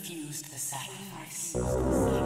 refused the sacrifice.